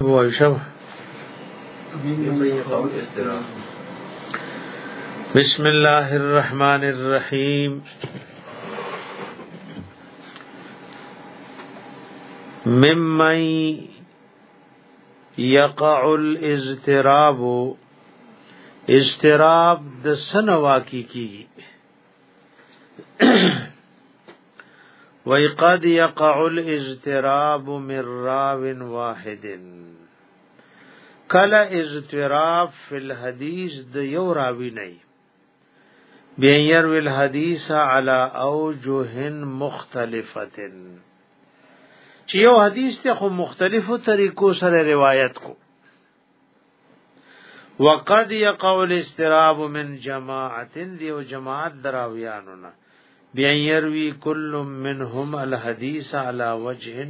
وایو شب بسم الله الرحمن الرحیم ممن یقع الاضطراب اضطراب د سنوا کی کی وای قد یقع الاجتراب من راو واحد کله اجتراب فی الحدیث د یو راوی نه بیا ير ویل حدیث علی اوجه مختلفه چې یو حدیث ته خو مختلفو طریقو سره روایت کو وقد يقول استراب من جماعت دیو جماعت دراویانو نه بیا يروي كل منهم الحديث على وجه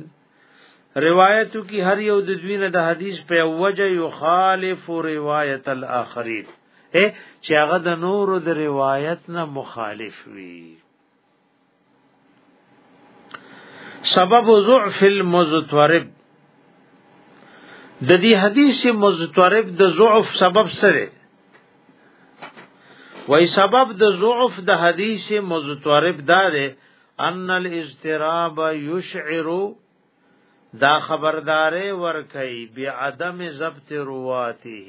روایتو کی هر یو د دوی نه د حدیث په وجه یخالف روایت الاخرین اے چې هغه د نورو د روایت نه مخالف وي سبب ضعف المضطرب د دې حدیث مضطرب د ضعف سبب سره وای سبب د ضعف د حدیث مضطرب دا ده ان الاضطراب یشعر دا خبردارې ورکي بعدم ضبط رواته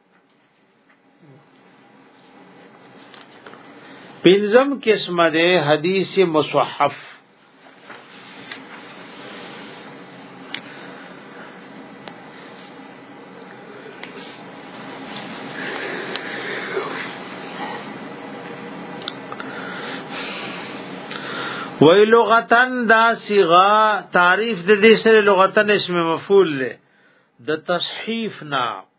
پنځم قسم ده حدیث مصحف وی لغتن دا صیغه تعریف د دې سره لغتن اسم مفعول له د تصحیف نه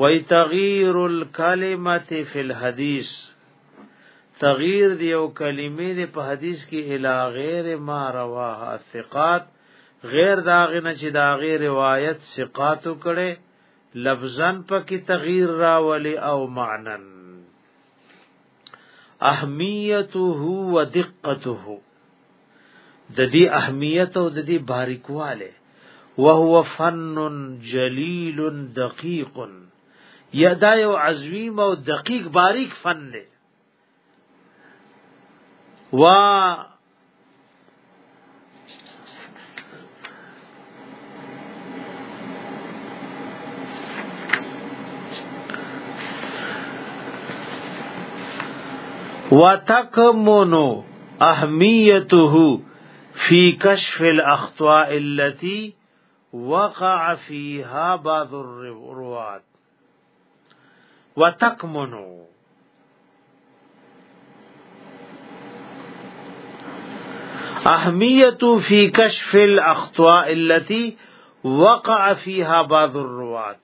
وای تغییر الکلمه فی الحدیث تغییر دی او کلمې دی په حدیث کې الی غیر ما رواه الثقات غیر دا غنه چې دا غیر روایت ثقاتو کړي لفظا پکې تغییر راولي او معنن اهمیته و دقته د دې اهمیت او د دې باریکواله وهو فن جلیل دقیق یا دا یو عظیم او دقیق باریک فن دی وا وتكمن أهميته في كشف الأخطاء التي وقع فيها بعض الرواة وتقمنو اهمیت فی کشف الاخطاء التي وقع فيها بعض الروات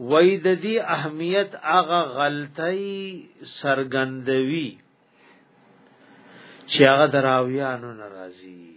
وای د دې اهمیت هغه غلطي سرګندوي چې هغه دراویانو ناراضي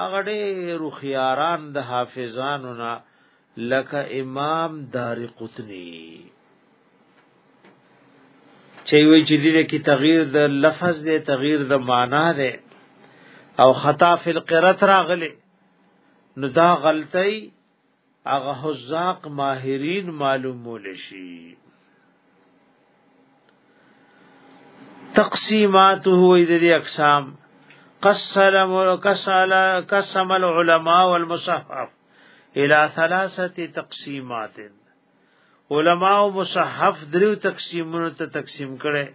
هغه ډېر خياران د حافظانو نه لکه امام دار قطنی چې وی چې دې کې تغییر د لفظ دې تغییر د معنا دې او خطا فی القرات راغله نو دا غلطی هغه حزاق ماهرین معلومول شي تقسیماته اې دې اقسام قسم وکسل قسم العلماء والمصحف الى ثلاثه تقسیمات علماء او مصحف دریو تقسیمونو ته تقسیم کړي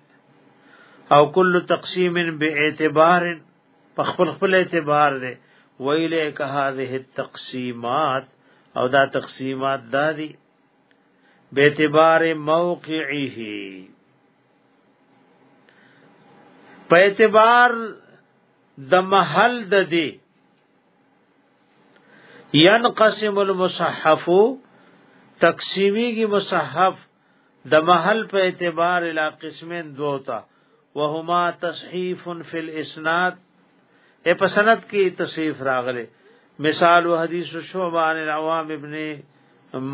او کل تقسیم به اعتبار په خپل خپل اعتبار دی ویلې که هذه التقسیمات او دا تقسیمات دادی به اعتبار موقعه په اعتبار د محل د دی ينقسم المصحف تقسیمی کی مصحف د محل په اعتبار الا قسمین دو تا وهما تصحیف فی الاسناد اے پسند کی تصحیف راغله مثال حدیث شعبان العوام ابن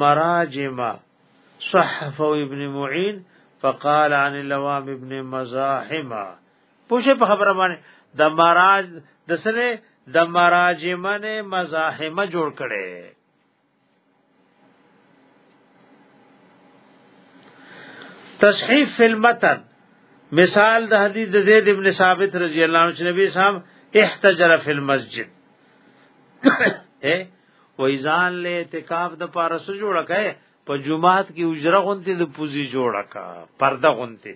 مراجمه صحف ابن معین فقال عن اللوام ابن مزاحمه پوشه په خبره باندې د مراج د سره د مراجمنه مزاحمه جوړ کړي تصحیف فی المتن مثال د حدیث د زید ابن ثابت رضی الله عنه چې نبی صاحب احتجر فی المسجد اے ویزان له اعتکاف د پارس جوړه کای په جمعات کې اجره غونتی د پوزي جوړه کا پرده غونتی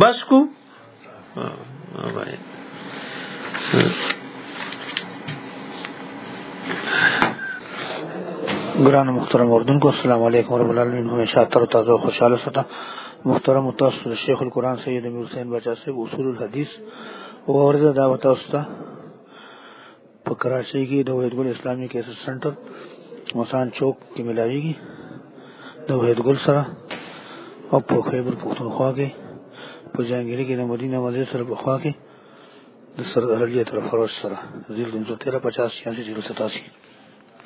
بس کو ګران محترم اردوونکو السلام علیکم ورحمۃ اللہ وبرکاتہ همیشه تر تازه خوشاله ستا محترم متوسط شیخ القرآن سید امیر حسین بچا صاحب اصول الحدیث ورزه دا وتوسط په کراچۍ کې د وحیدګل اسلامي کیسر سنټر مسان چوک کې ملاویږي د وحیدګل سره او په خیبر پښتونخوا کې په جهانګیري کې د مدینه مسجد سره په خوا کې د سردار علي طرف فروش سره ذیل 313 50 86 87